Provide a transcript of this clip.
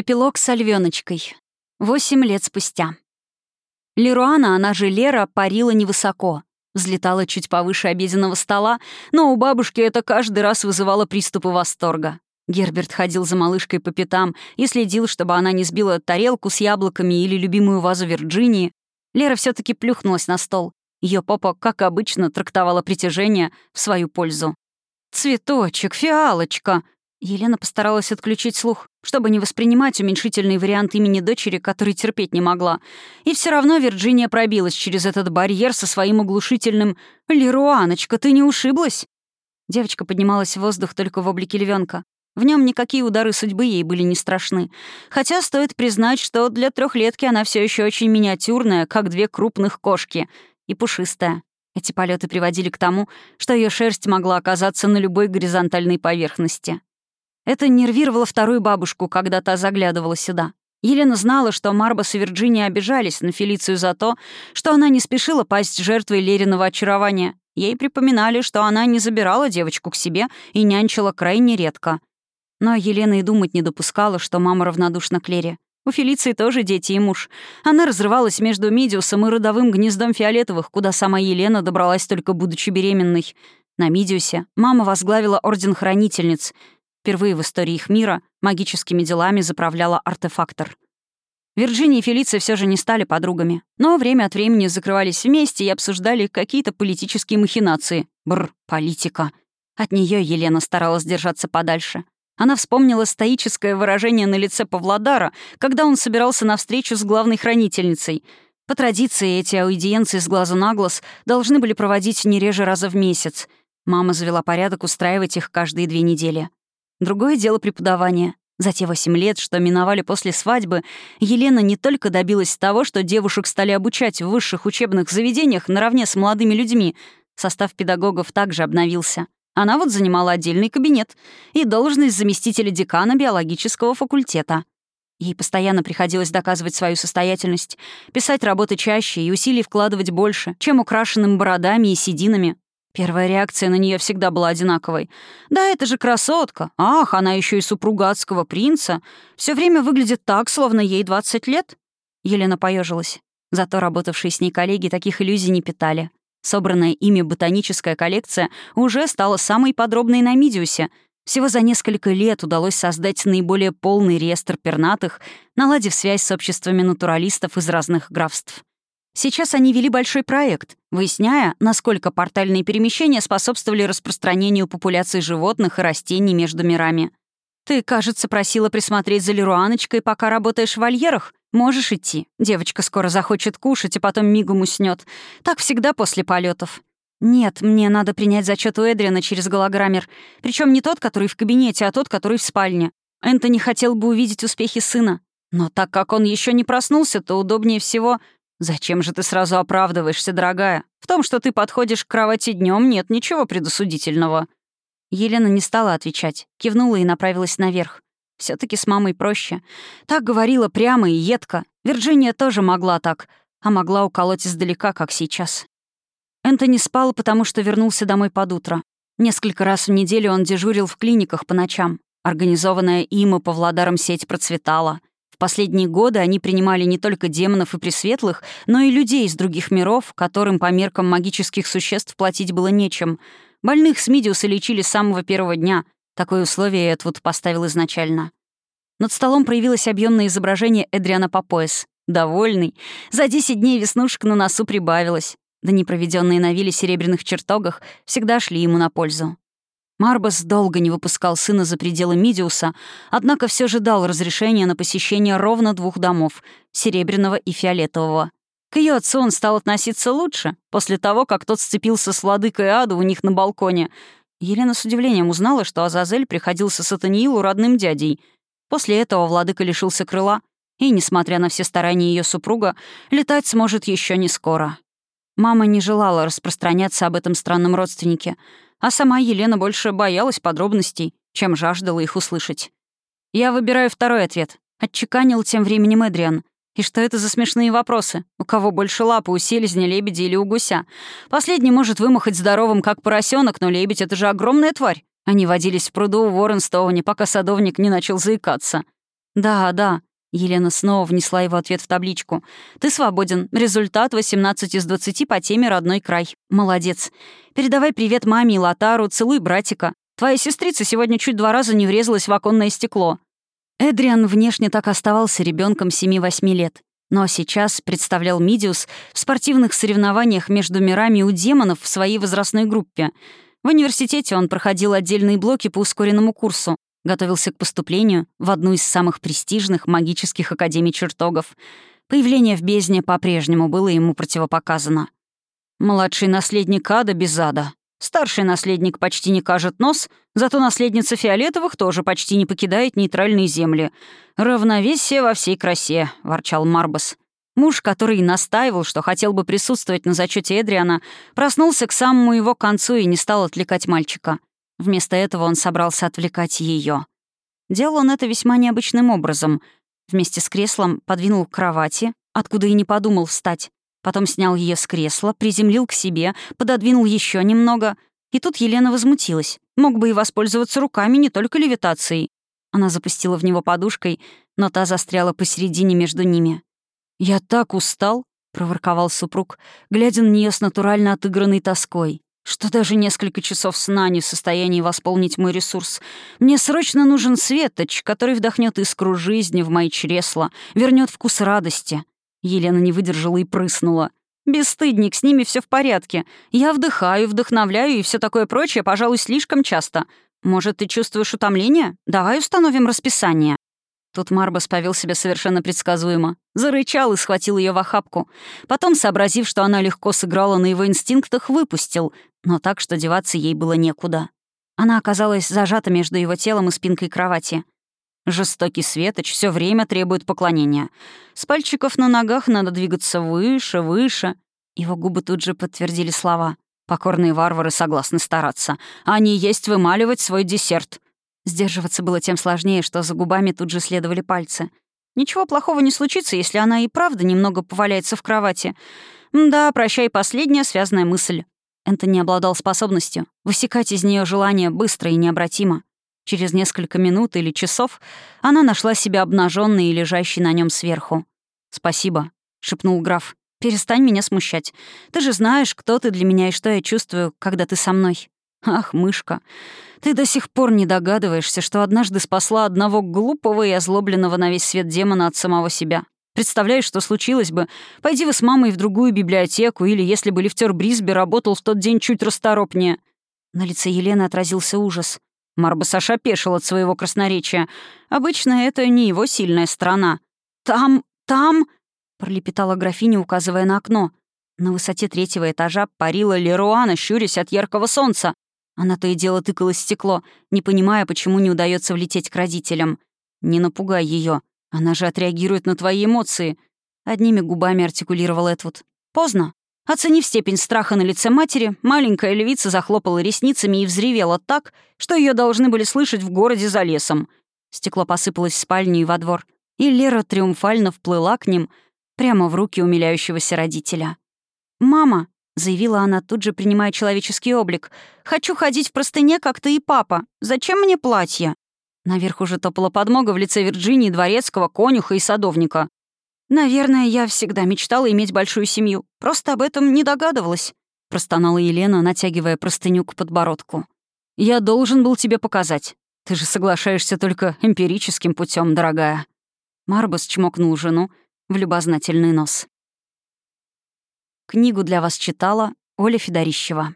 Эпилог с Альвёночкой. Восемь лет спустя. Леруана, она же Лера, парила невысоко. Взлетала чуть повыше обеденного стола, но у бабушки это каждый раз вызывало приступы восторга. Герберт ходил за малышкой по пятам и следил, чтобы она не сбила тарелку с яблоками или любимую вазу Вирджинии. Лера все таки плюхнулась на стол. Ее попа, как обычно, трактовала притяжение в свою пользу. «Цветочек, фиалочка!» Елена постаралась отключить слух, чтобы не воспринимать уменьшительный вариант имени дочери, который терпеть не могла. И все равно Вирджиния пробилась через этот барьер со своим оглушительным «Леруаночка, ты не ушиблась?» Девочка поднималась в воздух только в облике львенка. В нем никакие удары судьбы ей были не страшны. Хотя стоит признать, что для трехлетки она все еще очень миниатюрная, как две крупных кошки, и пушистая. Эти полеты приводили к тому, что ее шерсть могла оказаться на любой горизонтальной поверхности. Это нервировало вторую бабушку, когда та заглядывала сюда. Елена знала, что Марбас и Вирджиния обижались на Фелицию за то, что она не спешила пасть жертвой Лериного очарования. Ей припоминали, что она не забирала девочку к себе и нянчила крайне редко. Но Елена и думать не допускала, что мама равнодушна к Лере. У Фелиции тоже дети и муж. Она разрывалась между Мидиусом и родовым гнездом Фиолетовых, куда сама Елена добралась только будучи беременной. На Мидиусе мама возглавила Орден Хранительниц — Впервые в истории их мира магическими делами заправляла артефактор. Вирджиния и Фелиция все же не стали подругами, но время от времени закрывались вместе и обсуждали какие-то политические махинации. Бр, политика. От нее Елена старалась держаться подальше. Она вспомнила стоическое выражение на лице Павлодара, когда он собирался на встречу с главной хранительницей. По традиции, эти аудиенции с глазу на глаз должны были проводить не реже раза в месяц. Мама завела порядок устраивать их каждые две недели. Другое дело преподавание. За те восемь лет, что миновали после свадьбы, Елена не только добилась того, что девушек стали обучать в высших учебных заведениях наравне с молодыми людьми, состав педагогов также обновился. Она вот занимала отдельный кабинет и должность заместителя декана биологического факультета. Ей постоянно приходилось доказывать свою состоятельность, писать работы чаще и усилий вкладывать больше, чем украшенным бородами и сединами, Первая реакция на нее всегда была одинаковой. «Да это же красотка! Ах, она еще и супруга адского принца! Все время выглядит так, словно ей 20 лет!» Елена поежилась. Зато работавшие с ней коллеги таких иллюзий не питали. Собранная ими ботаническая коллекция уже стала самой подробной на Мидиусе. Всего за несколько лет удалось создать наиболее полный реестр пернатых, наладив связь с обществами натуралистов из разных графств. Сейчас они вели большой проект, выясняя, насколько портальные перемещения способствовали распространению популяции животных и растений между мирами. «Ты, кажется, просила присмотреть за Леруаночкой, пока работаешь в вольерах. Можешь идти. Девочка скоро захочет кушать, и потом мигом уснет. Так всегда после полетов. «Нет, мне надо принять зачет у Эдриана через голограммер. Причем не тот, который в кабинете, а тот, который в спальне. Энтони хотел бы увидеть успехи сына. Но так как он еще не проснулся, то удобнее всего «Зачем же ты сразу оправдываешься, дорогая? В том, что ты подходишь к кровати днем, нет ничего предосудительного». Елена не стала отвечать, кивнула и направилась наверх. все таки с мамой проще. Так говорила прямо и едко. Вирджиния тоже могла так, а могла уколоть издалека, как сейчас. Энтони спал, потому что вернулся домой под утро. Несколько раз в неделю он дежурил в клиниках по ночам. Организованная им и Павлодаром сеть процветала. Последние годы они принимали не только демонов и пресветлых, но и людей из других миров, которым по меркам магических существ платить было нечем. Больных с Мидиуса лечили с самого первого дня. Такое условие Эдвуд поставил изначально. Над столом проявилось объемное изображение Эдриана по пояс. Довольный. За 10 дней веснушек на носу прибавилось. Да не проведенные на вилле серебряных чертогах всегда шли ему на пользу. Марбас долго не выпускал сына за пределы Мидиуса, однако все же дал разрешение на посещение ровно двух домов — Серебряного и Фиолетового. К ее отцу он стал относиться лучше, после того, как тот сцепился с владыкой Аду у них на балконе. Елена с удивлением узнала, что Азазель приходился Сатаниилу родным дядей. После этого владыка лишился крыла, и, несмотря на все старания ее супруга, летать сможет еще не скоро. Мама не желала распространяться об этом странном родственнике — а сама Елена больше боялась подробностей, чем жаждала их услышать. «Я выбираю второй ответ», — отчеканил тем временем Эдриан. «И что это за смешные вопросы? У кого больше лапы, у селезня, лебеди или у гуся? Последний может вымахать здоровым, как поросенок, но лебедь — это же огромная тварь. Они водились в пруду в Уорренстоуне, пока садовник не начал заикаться. «Да, да», — Елена снова внесла его ответ в табличку. «Ты свободен. Результат 18 из 20 по теме «Родной край». Молодец. Передавай привет маме и Лотару, целуй братика. Твоя сестрица сегодня чуть два раза не врезалась в оконное стекло». Эдриан внешне так оставался ребенком 7-8 лет. Но сейчас представлял Мидиус в спортивных соревнованиях между мирами у демонов в своей возрастной группе. В университете он проходил отдельные блоки по ускоренному курсу, готовился к поступлению в одну из самых престижных магических академий чертогов. Появление в бездне по-прежнему было ему противопоказано. Младший наследник ада без ада. Старший наследник почти не кажет нос, зато наследница Фиолетовых тоже почти не покидает нейтральные земли. «Равновесие во всей красе», — ворчал Марбас. Муж, который настаивал, что хотел бы присутствовать на зачете Эдриана, проснулся к самому его концу и не стал отвлекать мальчика. Вместо этого он собрался отвлекать ее. Делал он это весьма необычным образом. Вместе с креслом подвинул к кровати, откуда и не подумал встать. Потом снял ее с кресла, приземлил к себе, пододвинул еще немного. И тут Елена возмутилась. Мог бы и воспользоваться руками, не только левитацией. Она запустила в него подушкой, но та застряла посередине между ними. «Я так устал», — проворковал супруг, глядя на нее с натурально отыгранной тоской, что даже несколько часов сна не в состоянии восполнить мой ресурс. Мне срочно нужен светоч, который вдохнет искру жизни в мои чресла, вернет вкус радости. Елена не выдержала и прыснула. «Бесстыдник, с ними все в порядке. Я вдыхаю, вдохновляю и все такое прочее, пожалуй, слишком часто. Может, ты чувствуешь утомление? Давай установим расписание». Тут Марбас повел себя совершенно предсказуемо. Зарычал и схватил ее в охапку. Потом, сообразив, что она легко сыграла на его инстинктах, выпустил, но так, что деваться ей было некуда. Она оказалась зажата между его телом и спинкой кровати. Жестокий светоч все время требует поклонения. С пальчиков на ногах надо двигаться выше, выше. Его губы тут же подтвердили слова. Покорные варвары согласны стараться. Они есть вымаливать свой десерт. Сдерживаться было тем сложнее, что за губами тут же следовали пальцы. Ничего плохого не случится, если она и правда немного поваляется в кровати. Да, прощай, последняя связанная мысль. Энтони обладал способностью высекать из нее желание быстро и необратимо. Через несколько минут или часов она нашла себя обнаженной и лежащей на нем сверху. «Спасибо», — шепнул граф. «Перестань меня смущать. Ты же знаешь, кто ты для меня и что я чувствую, когда ты со мной». «Ах, мышка, ты до сих пор не догадываешься, что однажды спасла одного глупого и озлобленного на весь свет демона от самого себя. Представляешь, что случилось бы? Пойди вы с мамой в другую библиотеку, или если бы лифтер Брисби работал в тот день чуть расторопнее». На лице Елены отразился ужас. Марбас аж опешил от своего красноречия. Обычно это не его сильная сторона. «Там, там...» — пролепетала графиня, указывая на окно. На высоте третьего этажа парила Леруана, щурясь от яркого солнца. Она то и дело тыкалась в стекло, не понимая, почему не удается влететь к родителям. «Не напугай ее, Она же отреагирует на твои эмоции», — одними губами артикулировал Этвуд. «Поздно. Оценив степень страха на лице матери, маленькая львица захлопала ресницами и взревела так, что ее должны были слышать в городе за лесом. Стекло посыпалось в спальню и во двор, и Лера триумфально вплыла к ним прямо в руки умиляющегося родителя. «Мама», — заявила она, тут же принимая человеческий облик, «хочу ходить в простыне, как ты и папа. Зачем мне платье?» Наверх уже топала подмога в лице Вирджинии, Дворецкого, Конюха и Садовника. «Наверное, я всегда мечтала иметь большую семью. Просто об этом не догадывалась», — простонала Елена, натягивая простыню к подбородку. «Я должен был тебе показать. Ты же соглашаешься только эмпирическим путем, дорогая». Марбас чмокнул жену в любознательный нос. Книгу для вас читала Оля Федорищева.